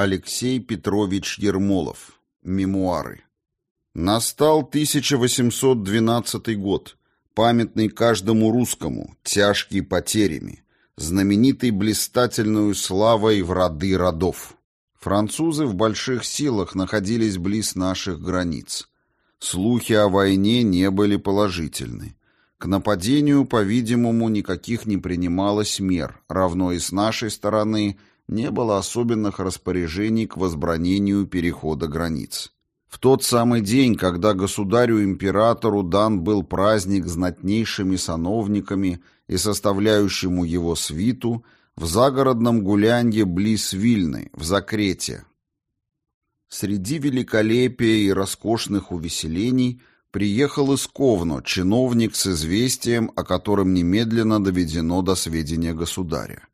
Алексей Петрович Ермолов. Мемуары. Настал 1812 год, памятный каждому русскому, тяжкий потерями, знаменитый блистательную славой в роды родов. Французы в больших силах находились близ наших границ. Слухи о войне не были положительны. К нападению, по-видимому, никаких не принималось мер, равно и с нашей стороны не было особенных распоряжений к возбранению перехода границ. В тот самый день, когда государю-императору дан был праздник знатнейшими сановниками и составляющему его свиту, в загородном гулянье близ Вильны, в Закрете. Среди великолепия и роскошных увеселений приехал из Ковно чиновник с известием, о котором немедленно доведено до сведения государя.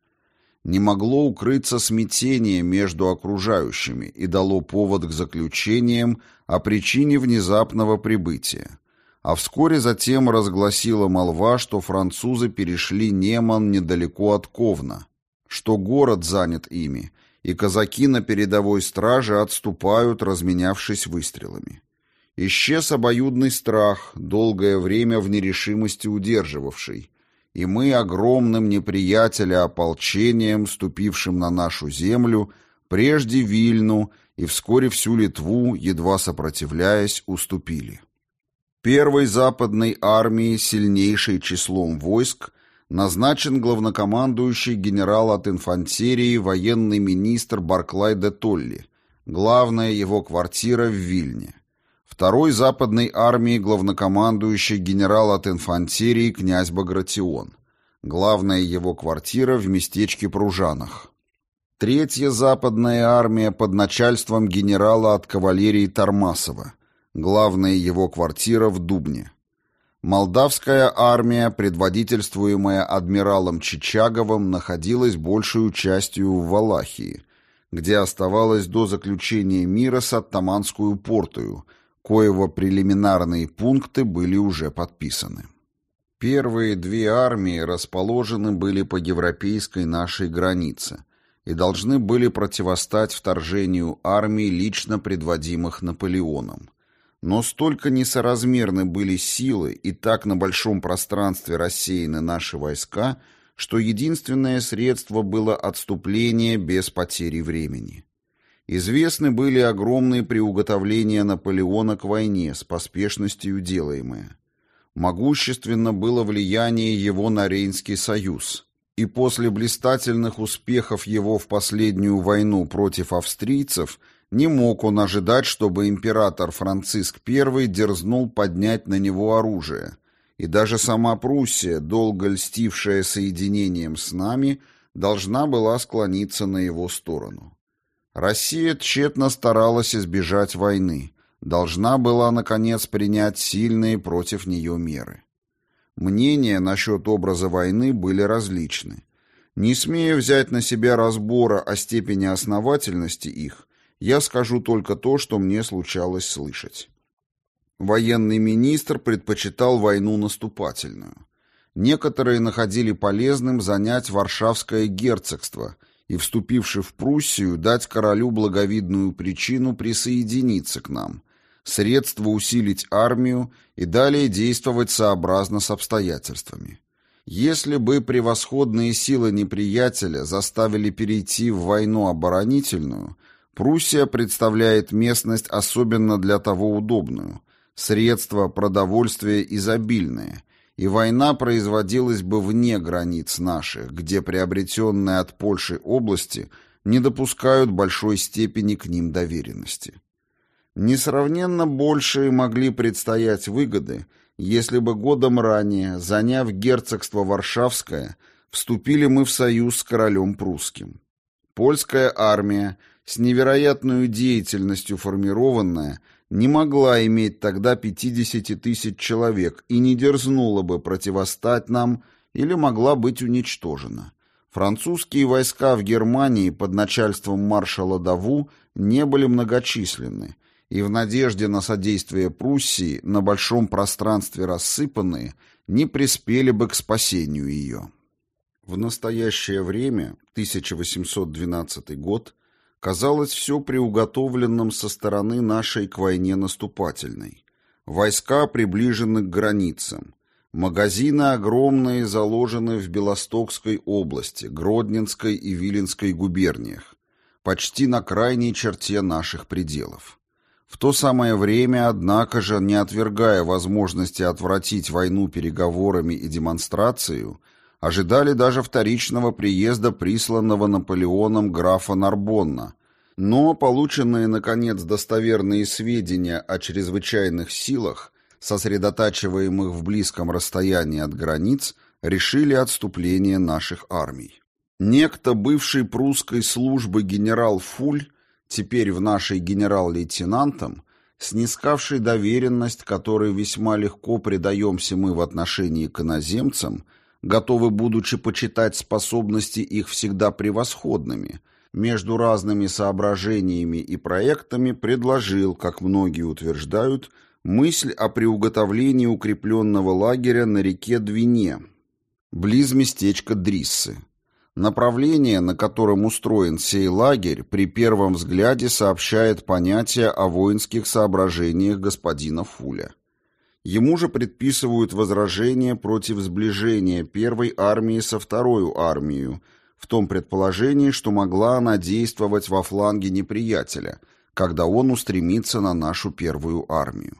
Не могло укрыться смятение между окружающими и дало повод к заключениям о причине внезапного прибытия. А вскоре затем разгласила молва, что французы перешли Неман недалеко от Ковна, что город занят ими, и казаки на передовой страже отступают, разменявшись выстрелами. Исчез обоюдный страх, долгое время в нерешимости удерживавший, и мы огромным неприятеля ополчением, ступившим на нашу землю, прежде Вильну и вскоре всю Литву, едва сопротивляясь, уступили. Первой западной армии, сильнейшей числом войск, назначен главнокомандующий генерал от инфантерии военный министр Барклай де Толли, главная его квартира в Вильне. Второй западной армии главнокомандующий генерал от инфантерии князь Багратион, главная его квартира в местечке Пружанах. Третья западная армия под начальством генерала от кавалерии Тормасова, главная его квартира в Дубне. Молдавская армия, предводительствуемая адмиралом Чичаговым, находилась большую частью в Валахии, где оставалась до заключения мира с Оттаманскую портою, коего прелиминарные пункты были уже подписаны. Первые две армии расположены были по европейской нашей границе и должны были противостать вторжению армий, лично предводимых Наполеоном. Но столько несоразмерны были силы и так на большом пространстве рассеяны наши войска, что единственное средство было отступление без потери времени. Известны были огромные приуготовления Наполеона к войне с поспешностью делаемые. Могущественно было влияние его на Рейнский союз, и после блистательных успехов его в последнюю войну против австрийцев – не мог он ожидать, чтобы император Франциск I дерзнул поднять на него оружие, и даже сама Пруссия, долго льстившая соединением с нами, должна была склониться на его сторону. Россия тщетно старалась избежать войны, должна была, наконец, принять сильные против нее меры. Мнения насчет образа войны были различны. Не смея взять на себя разбора о степени основательности их, я скажу только то, что мне случалось слышать. Военный министр предпочитал войну наступательную. Некоторые находили полезным занять Варшавское герцогство и, вступивши в Пруссию, дать королю благовидную причину присоединиться к нам, средство усилить армию и далее действовать сообразно с обстоятельствами. Если бы превосходные силы неприятеля заставили перейти в войну оборонительную – Пруссия представляет местность особенно для того удобную. Средства, продовольствие изобильные, и война производилась бы вне границ наших, где приобретенные от Польши области не допускают большой степени к ним доверенности. Несравненно большие могли предстоять выгоды, если бы годом ранее, заняв герцогство Варшавское, вступили мы в союз с королем прусским. Польская армия – с невероятной деятельностью формированная, не могла иметь тогда 50 тысяч человек и не дерзнула бы противостать нам или могла быть уничтожена. Французские войска в Германии под начальством маршала Даву не были многочисленны, и в надежде на содействие Пруссии, на большом пространстве рассыпанные, не приспели бы к спасению ее. В настоящее время, 1812 год, казалось все приуготовленным со стороны нашей к войне наступательной. Войска приближены к границам. Магазины огромные заложены в Белостокской области, Гродненской и Виленской губерниях, почти на крайней черте наших пределов. В то самое время, однако же, не отвергая возможности отвратить войну переговорами и демонстрацию, ожидали даже вторичного приезда присланного Наполеоном графа Нарбонна, но полученные, наконец, достоверные сведения о чрезвычайных силах сосредотачиваемых в близком расстоянии от границ, решили отступление наших армий. Некто бывший прусской службы генерал Фуль, теперь в нашей генерал-лейтенантом, снискавший доверенность, которой весьма легко предаемся мы в отношении к иноземцам, готовы, будучи почитать способности их всегда превосходными, между разными соображениями и проектами предложил, как многие утверждают, мысль о приуготовлении укрепленного лагеря на реке Двине, близ местечка Дриссы. Направление, на котором устроен сей лагерь, при первом взгляде сообщает понятие о воинских соображениях господина Фуля. Ему же предписывают возражения против сближения первой армии со второй армией, в том предположении, что могла она действовать во фланге неприятеля, когда он устремится на нашу первую армию.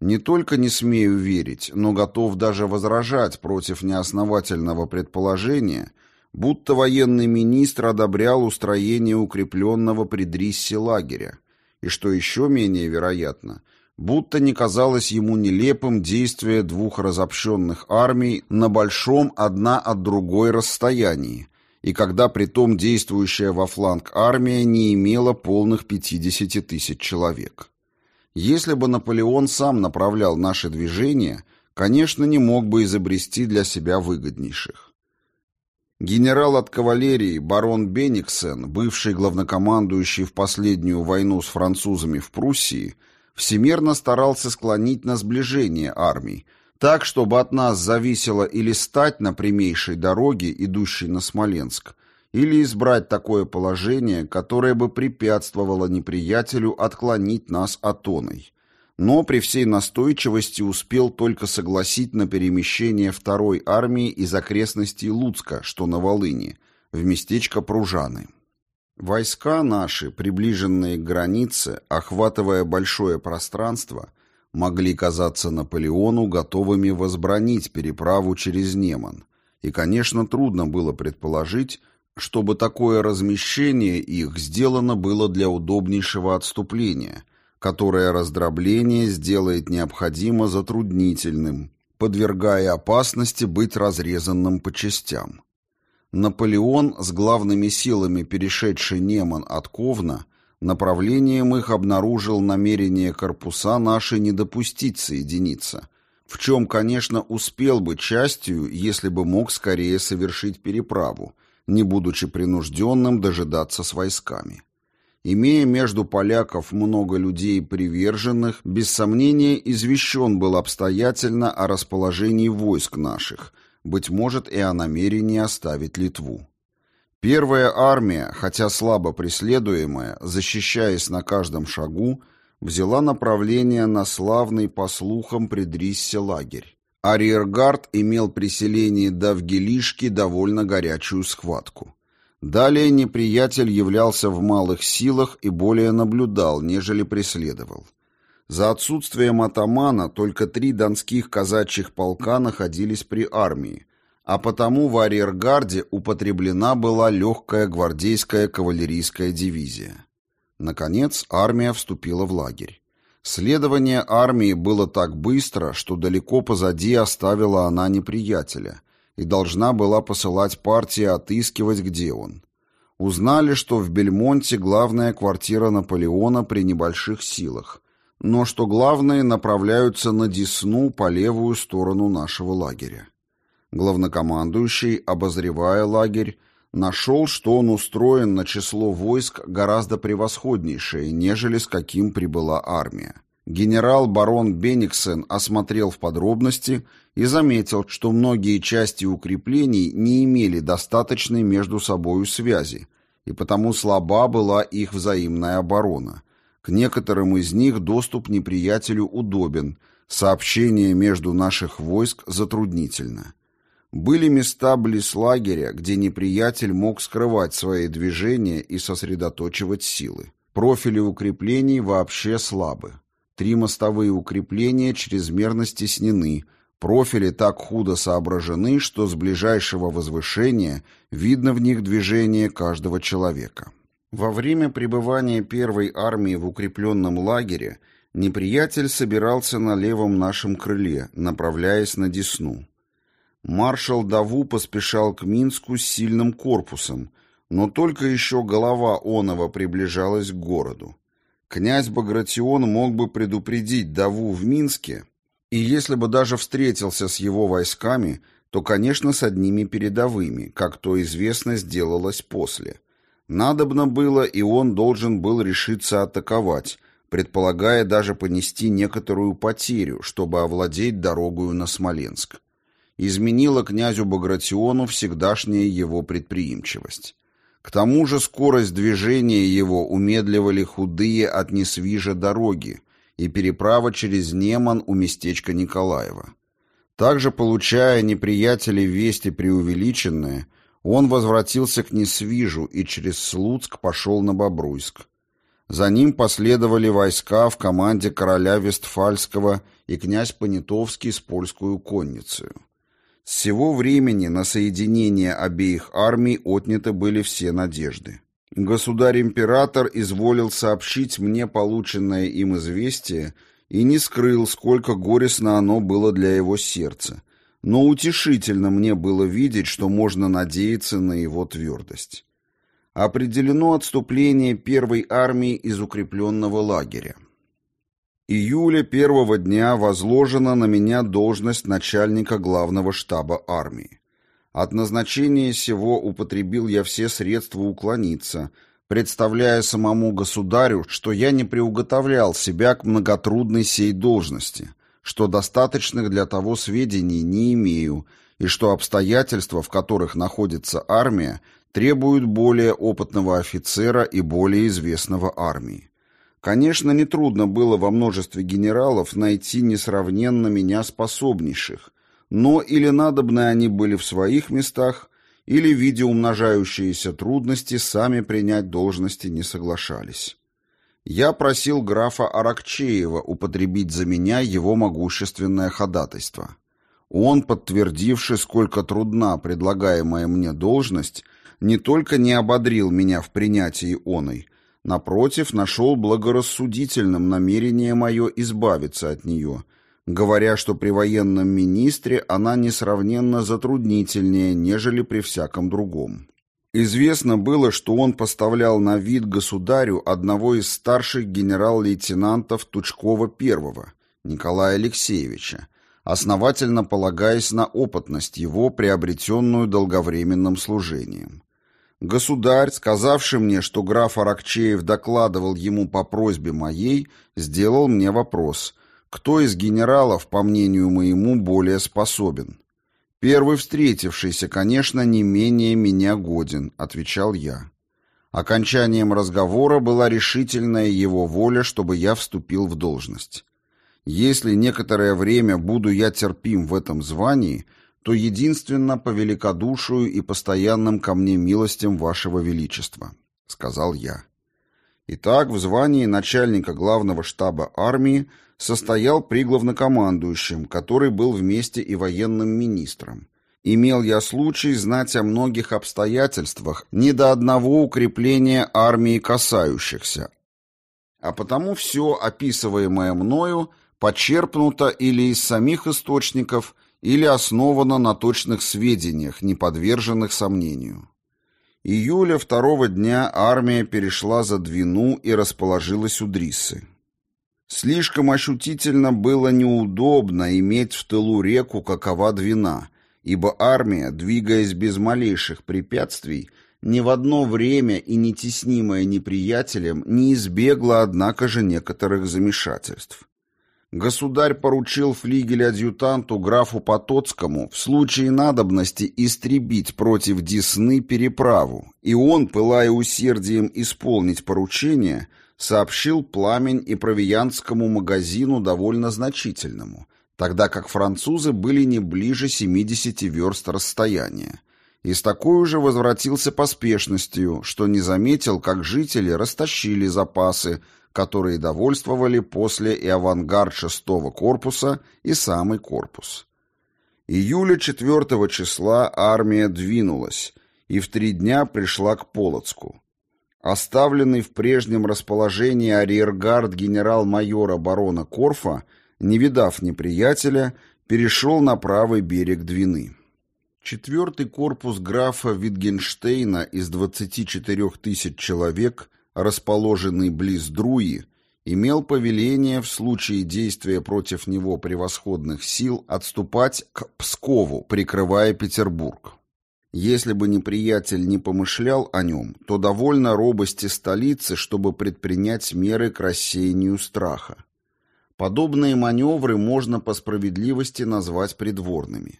Не только не смею верить, но готов даже возражать против неосновательного предположения, будто военный министр одобрял устроение укрепленного при Дриссе лагеря, и, что еще менее вероятно, будто не казалось ему нелепым действие двух разобщенных армий на большом одна от другой расстоянии, и когда притом действующая во фланг армия не имела полных 50 тысяч человек. Если бы Наполеон сам направлял наши движения, конечно, не мог бы изобрести для себя выгоднейших. Генерал от кавалерии барон Бениксен, бывший главнокомандующий в последнюю войну с французами в Пруссии, всемерно старался склонить на сближение армий, так, чтобы от нас зависело или стать на прямейшей дороге, идущей на Смоленск, или избрать такое положение, которое бы препятствовало неприятелю отклонить нас от оной. Но при всей настойчивости успел только согласить на перемещение второй армии из окрестностей Луцка, что на Волыни, в местечко Пружаны. Войска наши, приближенные к границе, охватывая большое пространство, могли казаться Наполеону готовыми возбранить переправу через Неман. И, конечно, трудно было предположить, чтобы такое размещение их сделано было для удобнейшего отступления, которое раздробление сделает необходимо затруднительным, подвергая опасности быть разрезанным по частям. Наполеон, с главными силами перешедший Неман от Ковна, направлением их обнаружил намерение корпуса наши не допустить соединиться, в чем, конечно, успел бы частью, если бы мог скорее совершить переправу, не будучи принужденным дожидаться с войсками. Имея между поляков много людей приверженных, без сомнения извещен был обстоятельно о расположении войск наших, быть может и о намерении оставить Литву. Первая армия, хотя слабо преследуемая, защищаясь на каждом шагу, взяла направление на славный по слухам предриссе лагерь. Арьергард имел при селении Давгелишки довольно горячую схватку. Далее неприятель являлся в малых силах и более наблюдал, нежели преследовал. За отсутствием атамана только три донских казачьих полка находились при армии, а потому в арьергарде употреблена была легкая гвардейская кавалерийская дивизия. Наконец армия вступила в лагерь. Следование армии было так быстро, что далеко позади оставила она неприятеля и должна была посылать партии отыскивать, где он. Узнали, что в Бельмонте главная квартира Наполеона при небольших силах, но что главные направляются на Десну по левую сторону нашего лагеря. Главнокомандующий, обозревая лагерь, нашел, что он устроен на число войск гораздо превосходнейшее, нежели с каким прибыла армия. Генерал-барон Бениксен осмотрел в подробности и заметил, что многие части укреплений не имели достаточной между собою связи и потому слаба была их взаимная оборона. К некоторым из них доступ неприятелю удобен, сообщение между наших войск затруднительно. Были места близ лагеря, где неприятель мог скрывать свои движения и сосредоточивать силы. Профили укреплений вообще слабы. Три мостовые укрепления чрезмерно стеснены, профили так худо соображены, что с ближайшего возвышения видно в них движение каждого человека. Во время пребывания первой армии в укрепленном лагере неприятель собирался на левом нашем крыле, направляясь на Десну. Маршал Даву поспешал к Минску с сильным корпусом, но только еще голова Онова приближалась к городу. Князь Багратион мог бы предупредить Даву в Минске, и если бы даже встретился с его войсками, то, конечно, с одними передовыми, как то известно сделалось после. Надобно было, и он должен был решиться атаковать, предполагая даже понести некоторую потерю, чтобы овладеть дорогою на Смоленск изменила князю Багратиону всегдашняя его предприимчивость. К тому же скорость движения его умедливали худые от несвижа дороги и переправа через Неман у местечка Николаева. Также, получая неприятелей вести преувеличенные, он возвратился к Несвижу и через Слуцк пошел на Бобруйск. За ним последовали войска в команде короля Вестфальского и князь Понятовский с польскую конницей. С сего времени на соединение обеих армий отняты были все надежды. Государь-император изволил сообщить мне полученное им известие и не скрыл, сколько горестно оно было для его сердца. Но утешительно мне было видеть, что можно надеяться на его твердость. Определено отступление первой армии из укрепленного лагеря июля первого дня возложена на меня должность начальника главного штаба армии. От назначения сего употребил я все средства уклониться, представляя самому государю, что я не приуготовлял себя к многотрудной сей должности, что достаточных для того сведений не имею, и что обстоятельства, в которых находится армия, требуют более опытного офицера и более известного армии. Конечно, нетрудно было во множестве генералов найти несравненно меня способнейших, но или надобны они были в своих местах, или, видя умножающиеся трудности, сами принять должности не соглашались. Я просил графа Аракчеева употребить за меня его могущественное ходатайство. Он, подтвердивший, сколько трудна предлагаемая мне должность, не только не ободрил меня в принятии оной, Напротив, нашел благорассудительным намерение мое избавиться от нее, говоря, что при военном министре она несравненно затруднительнее, нежели при всяком другом. Известно было, что он поставлял на вид государю одного из старших генерал-лейтенантов Тучкова I, Николая Алексеевича, основательно полагаясь на опытность его, приобретенную долговременным служением. Государь, сказавший мне, что граф Аракчеев докладывал ему по просьбе моей, сделал мне вопрос, кто из генералов, по мнению моему, более способен. Первый встретившийся, конечно, не менее меня годен, отвечал я. Окончанием разговора была решительная его воля, чтобы я вступил в должность. Если некоторое время буду я терпим в этом звании – то единственно по великодушию и постоянным ко мне милостям вашего величества», — сказал я. Итак, в звании начальника главного штаба армии состоял при главнокомандующем, который был вместе и военным министром. Имел я случай знать о многих обстоятельствах, ни до одного укрепления армии касающихся. А потому все, описываемое мною, почерпнуто или из самих источников, или основана на точных сведениях, не подверженных сомнению. Июля второго дня армия перешла за Двину и расположилась у Дриссы. Слишком ощутительно было неудобно иметь в тылу реку, какова Двина, ибо армия, двигаясь без малейших препятствий, ни в одно время и не теснимая неприятелем, не избегла, однако же, некоторых замешательств. Государь поручил флигель-адъютанту графу Потоцкому в случае надобности истребить против Десны переправу, и он, пылая усердием исполнить поручение, сообщил пламень и провианскому магазину довольно значительному, тогда как французы были не ближе 70 верст расстояния, и с такой же возвратился поспешностью, что не заметил, как жители растащили запасы, которые довольствовали после и авангард шестого корпуса, и самый корпус. Июля 4 числа армия двинулась и в три дня пришла к Полоцку. Оставленный в прежнем расположении арьергард генерал-майора барона Корфа, не видав неприятеля, перешел на правый берег Двины. Четвертый корпус графа Витгенштейна из 24 тысяч человек – расположенный близ Друи, имел повеление в случае действия против него превосходных сил отступать к Пскову, прикрывая Петербург. Если бы неприятель не помышлял о нем, то довольно робости столицы, чтобы предпринять меры к рассеянию страха. Подобные маневры можно по справедливости назвать придворными.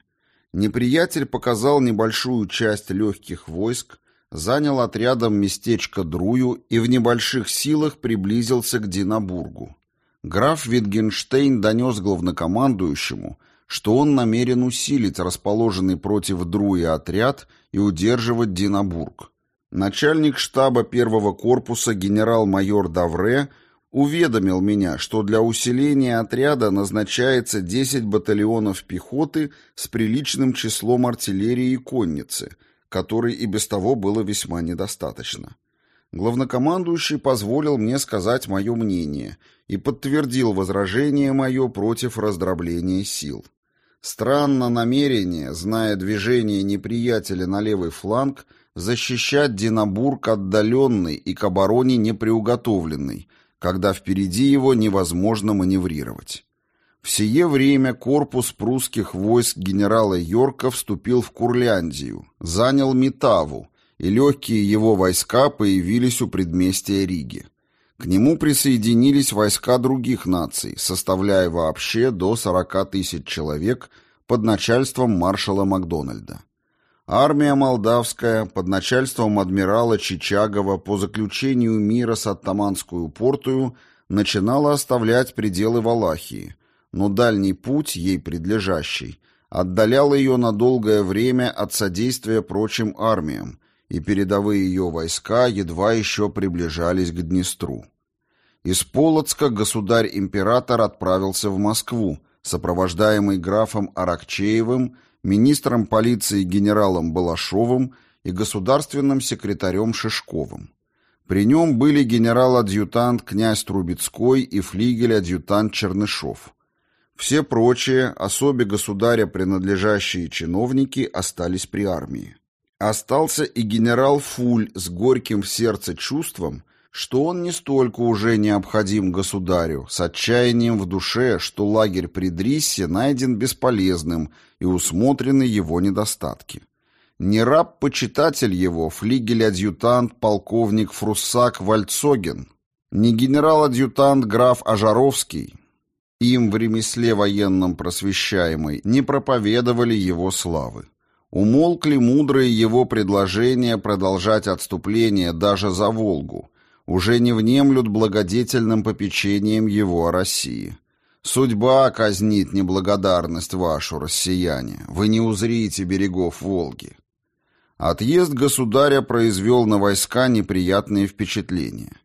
Неприятель показал небольшую часть легких войск, занял отрядом местечко Друю и в небольших силах приблизился к Динабургу. Граф Витгенштейн донес главнокомандующему, что он намерен усилить расположенный против Друя отряд и удерживать Динабург. Начальник штаба первого корпуса генерал-майор Давре уведомил меня, что для усиления отряда назначается 10 батальонов пехоты с приличным числом артиллерии и конницы – которой и без того было весьма недостаточно. Главнокомандующий позволил мне сказать мое мнение и подтвердил возражение мое против раздробления сил. Странно намерение, зная движение неприятеля на левый фланг, защищать Динабург отдаленный и к обороне неприуготовленный, когда впереди его невозможно маневрировать. В сие время корпус прусских войск генерала Йорка вступил в Курляндию, занял Метаву, и легкие его войска появились у предместия Риги. К нему присоединились войска других наций, составляя вообще до 40 тысяч человек под начальством маршала Макдональда. Армия молдавская под начальством адмирала Чичагова по заключению мира с Оттаманскую портую начинала оставлять пределы Валахии – но дальний путь, ей предлежащий, отдалял ее на долгое время от содействия прочим армиям, и передовые ее войска едва еще приближались к Днестру. Из Полоцка государь-император отправился в Москву, сопровождаемый графом Аракчеевым, министром полиции генералом Балашовым и государственным секретарем Шишковым. При нем были генерал-адъютант князь Трубецкой и флигель-адъютант Чернышов. Все прочие, особе государя принадлежащие чиновники, остались при армии. Остался и генерал Фуль с горьким в сердце чувством, что он не столько уже необходим государю, с отчаянием в душе, что лагерь при Дриссе найден бесполезным и усмотрены его недостатки. Не раб-почитатель его, флигель-адъютант, полковник Фруссак Вальцоген, не генерал-адъютант граф Ажаровский, им в ремесле военном просвещаемой не проповедовали его славы. Умолкли мудрые его предложения продолжать отступление даже за Волгу, уже не внемлют благодетельным попечением его о России. Судьба казнит неблагодарность вашу, россияне, вы не узрите берегов Волги. Отъезд государя произвел на войска неприятные впечатления.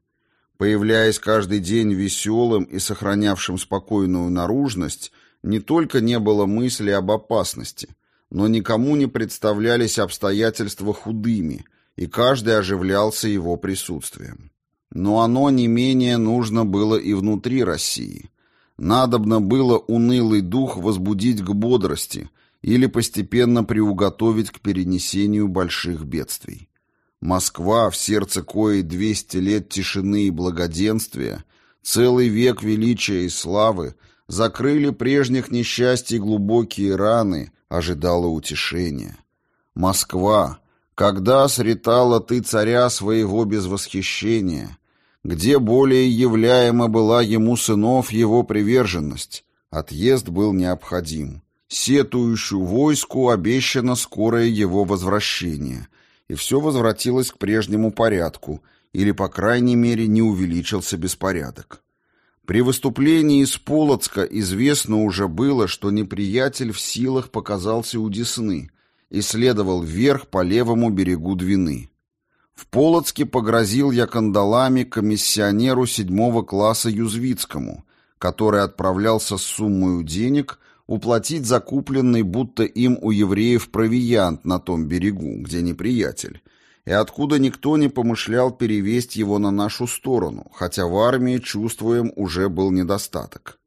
Появляясь каждый день веселым и сохранявшим спокойную наружность, не только не было мысли об опасности, но никому не представлялись обстоятельства худыми, и каждый оживлялся его присутствием. Но оно не менее нужно было и внутри России. Надобно было унылый дух возбудить к бодрости или постепенно приуготовить к перенесению больших бедствий. Москва, в сердце коей двести лет тишины и благоденствия, целый век величия и славы, закрыли прежних несчастий глубокие раны, ожидала утешения. Москва, когда сретала ты царя своего без восхищения, где более являема была ему сынов его приверженность, Отъезд был необходим. Сетующую войску обещано скорое его возвращение, и все возвратилось к прежнему порядку, или, по крайней мере, не увеличился беспорядок. При выступлении из Полоцка известно уже было, что неприятель в силах показался у Десны и следовал вверх по левому берегу Двины. В Полоцке погрозил я кандалами комиссионеру седьмого класса Юзвицкому, который отправлялся с суммой денег уплатить закупленный будто им у евреев провиант на том берегу, где неприятель, и откуда никто не помышлял перевесть его на нашу сторону, хотя в армии, чувствуем, уже был недостаток.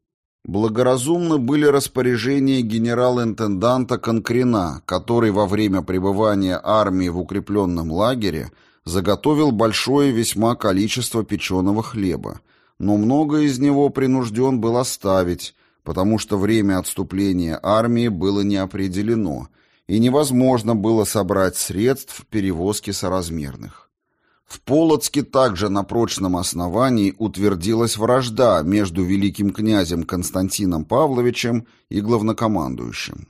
Благоразумно были распоряжения генерал-интенданта Конкрена, который во время пребывания армии в укрепленном лагере заготовил большое весьма количество печеного хлеба, но много из него принужден был оставить, потому что время отступления армии было не определено, и невозможно было собрать средств перевозки соразмерных. В Полоцке также на прочном основании утвердилась вражда между великим князем Константином Павловичем и главнокомандующим.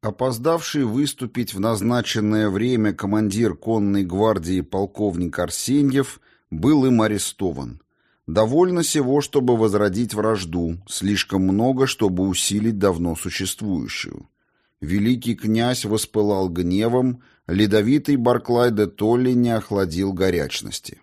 Опоздавший выступить в назначенное время командир конной гвардии полковник Арсеньев был им арестован. Довольно сего, чтобы возродить вражду, слишком много, чтобы усилить давно существующую. Великий князь воспылал гневом, ледовитый Барклай де Толли не охладил горячности.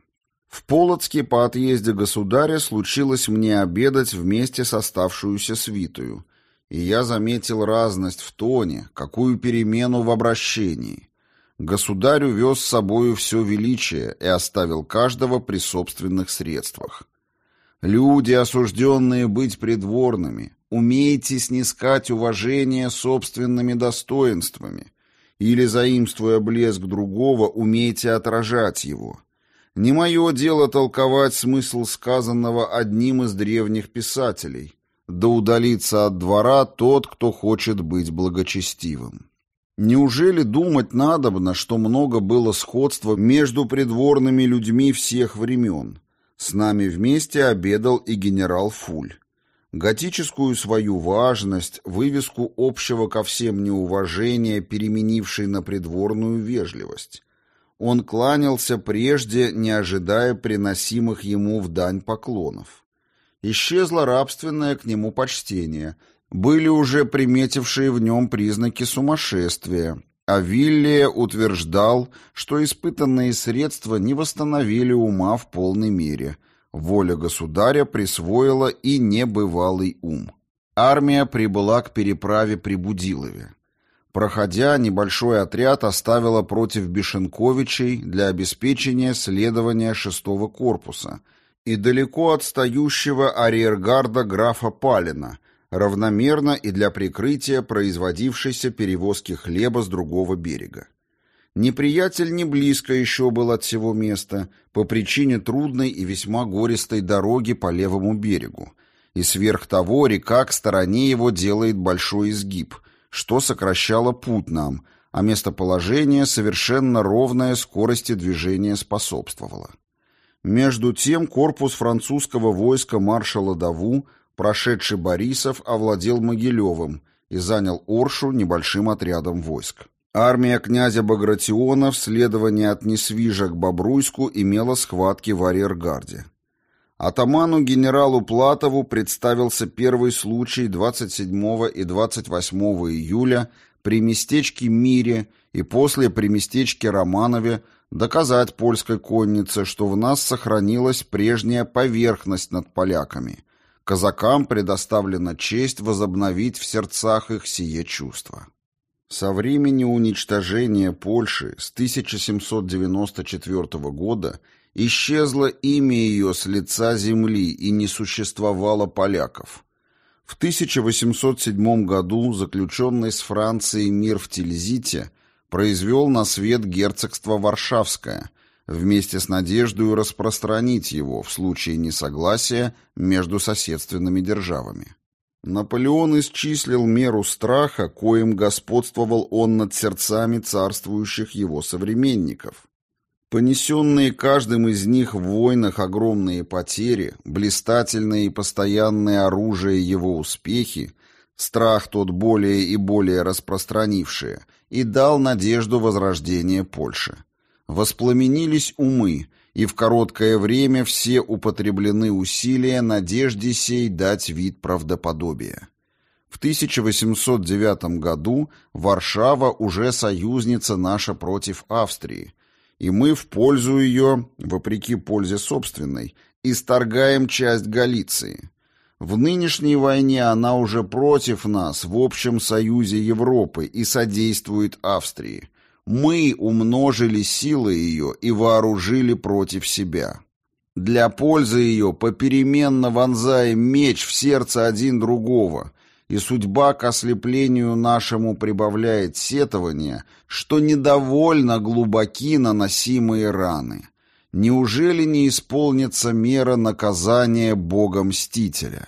В Полоцке по отъезде государя случилось мне обедать вместе с оставшуюся свитую, и я заметил разность в тоне, какую перемену в обращении. Государь увез с собою все величие и оставил каждого при собственных средствах. Люди, осужденные быть придворными, умейте снискать уважение собственными достоинствами, или, заимствуя блеск другого, умейте отражать его. Не мое дело толковать смысл сказанного одним из древних писателей, да удалится от двора тот, кто хочет быть благочестивым. Неужели думать надобно, что много было сходства между придворными людьми всех времен? С нами вместе обедал и генерал Фуль. Готическую свою важность, вывеску общего ко всем неуважения, переменившей на придворную вежливость. Он кланялся прежде, не ожидая приносимых ему в дань поклонов. Исчезло рабственное к нему почтение, были уже приметившие в нем признаки сумасшествия, а Виллия утверждал, что испытанные средства не восстановили ума в полной мере – Воля государя присвоила и небывалый ум. Армия прибыла к переправе при Будилове. Проходя, небольшой отряд оставила против Бешенковичей для обеспечения следования шестого корпуса и далеко отстающего арьергарда графа Палина, равномерно и для прикрытия производившейся перевозки хлеба с другого берега. Неприятель не близко еще был от всего места по причине трудной и весьма гористой дороги по левому берегу, и сверх того река к стороне его делает большой изгиб, что сокращало путь нам, а местоположение совершенно ровное скорости движения способствовало. Между тем корпус французского войска маршала Даву, прошедший Борисов, овладел Могилевым и занял Оршу небольшим отрядом войск. Армия князя Багратиона в следовании от Несвижа к Бобруйску имела схватки в арьергарде. Атаману генералу Платову представился первый случай 27 и 28 июля при местечке Мире и после при местечке Романове доказать польской коннице, что в нас сохранилась прежняя поверхность над поляками. Казакам предоставлена честь возобновить в сердцах их сие чувство. Со времени уничтожения Польши с 1794 года исчезло имя ее с лица земли и не существовало поляков. В 1807 году заключенный с Францией мир в Тильзите произвел на свет герцогство Варшавское, вместе с надеждой распространить его в случае несогласия между соседственными державами. Наполеон исчислил меру страха, коим господствовал он над сердцами царствующих его современников. Понесенные каждым из них в войнах огромные потери, блистательные и постоянные оружие его успехи страх тот более и более распространившие, и дал надежду возрождения Польши. Воспламенились умы, и в короткое время все употреблены усилия надежде сей дать вид правдоподобия. В 1809 году Варшава уже союзница наша против Австрии, и мы в пользу ее, вопреки пользе собственной, исторгаем часть Галиции. В нынешней войне она уже против нас в общем союзе Европы и содействует Австрии. Мы умножили силы ее и вооружили против себя. Для пользы ее попеременно вонзаем меч в сердце один другого, и судьба к ослеплению нашему прибавляет сетование, что недовольно глубоки наносимые раны. Неужели не исполнится мера наказания Бога-мстителя?